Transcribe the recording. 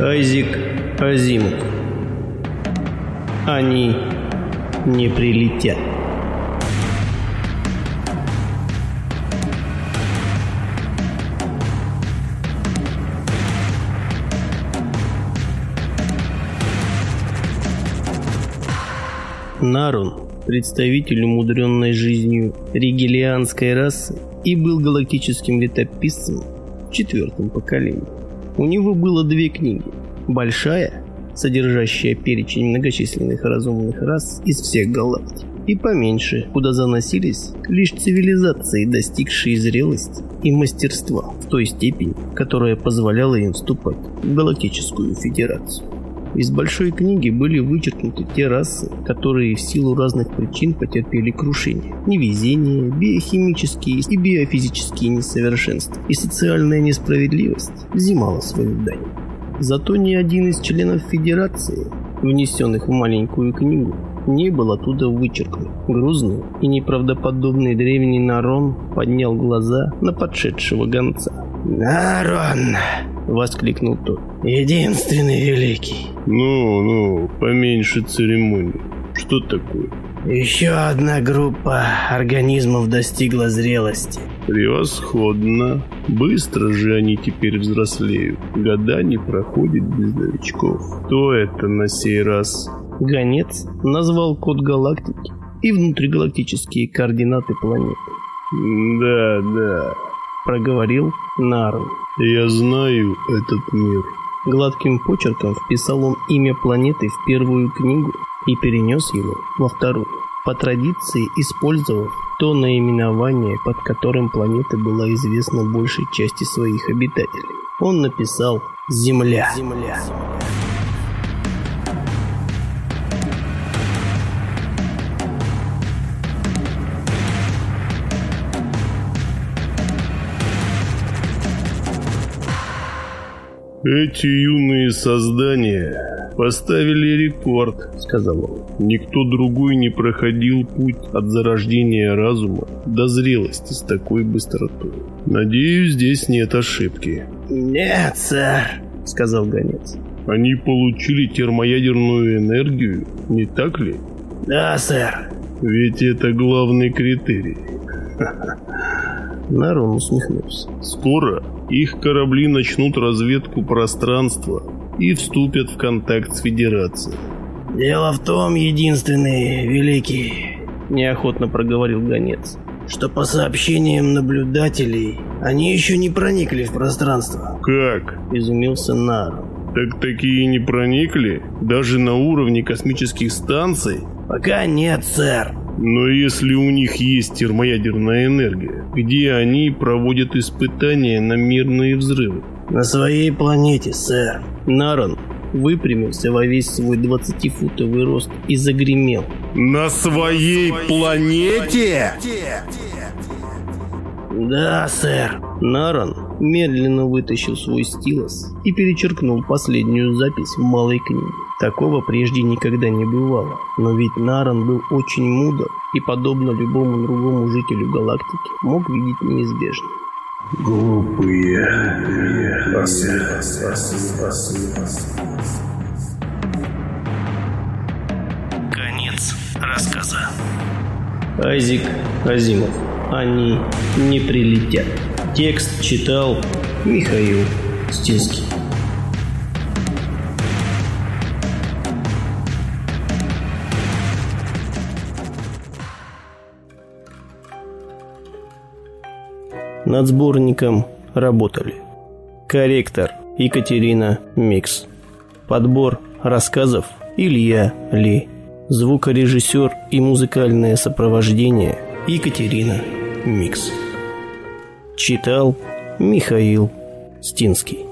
Айзик Азимов. Они не прилетят. Нарун, представитель умудренной жизнью ригелианской расы, и был галактическим летописцем в четвертом поколении. У него было две книги. Большая, содержащая перечень многочисленных разумных рас из всех галактик, и поменьше, куда заносились лишь цивилизации, достигшие зрелости и мастерства в той степени, которая позволяла им вступать в Галактическую Федерацию. Из большой книги были вычеркнуты те расы, которые в силу разных причин потерпели крушение. Невезение, биохимические и биофизические несовершенства и социальная несправедливость взимала свою дань. Зато ни один из членов Федерации, внесенных в маленькую книгу, не был оттуда вычеркнут. Грузный и неправдоподобный древний Нарон поднял глаза на подшедшего гонца. «Нарон!» — воскликнул тот. «Единственный великий!» «Ну, ну, поменьше церемоний. Что такое?» «Еще одна группа организмов достигла зрелости». «Превосходно. Быстро же они теперь взрослеют. Года не проходят без новичков. Кто это на сей раз?» Гонец назвал код галактики и внутригалактические координаты планеты. «Да, да», — проговорил Нару. «Я знаю этот мир». Гладким почерком вписал он имя планеты в первую книгу и перенес его во вторую, по традиции использовав то наименование, под которым планета была известна большей части своих обитателей. Он написал «Земля». Земля. «Эти юные создания поставили рекорд», — сказал он. «Никто другой не проходил путь от зарождения разума до зрелости с такой быстротой. Надеюсь, здесь нет ошибки». «Нет, сэр», — сказал гонец. «Они получили термоядерную энергию, не так ли?» «Да, сэр». «Ведь это главный критерий». Нарон усмехнулся. «Скоро их корабли начнут разведку пространства и вступят в контакт с Федерацией. «Дело в том, единственный великий», — неохотно проговорил гонец, «что по сообщениям наблюдателей они еще не проникли в пространство». «Как?» — изумился Нарон. «Так такие не проникли? Даже на уровне космических станций?» «Пока нет, сэр», но если у них есть термоядерная энергия, где они проводят испытания на мирные взрывы? На своей планете, сэр. Нарон выпрямился во весь свой 20-футовый рост и загремел. На своей планете? Да, сэр. Нарон медленно вытащил свой стилус и перечеркнул последнюю запись в малой книге. Такого прежде никогда не бывало. Но ведь Наран был очень мудр и, подобно любому другому жителю галактики, мог видеть неизбежное. Глупые. Конец рассказа. Айзик Азимов. Они не прилетят. Текст читал Михаил Стинский. Над сборником работали. Корректор Екатерина Микс. Подбор рассказов Илья Ли. Звукорежиссер и музыкальное сопровождение Екатерина Микс. Читал Михаил Стинский.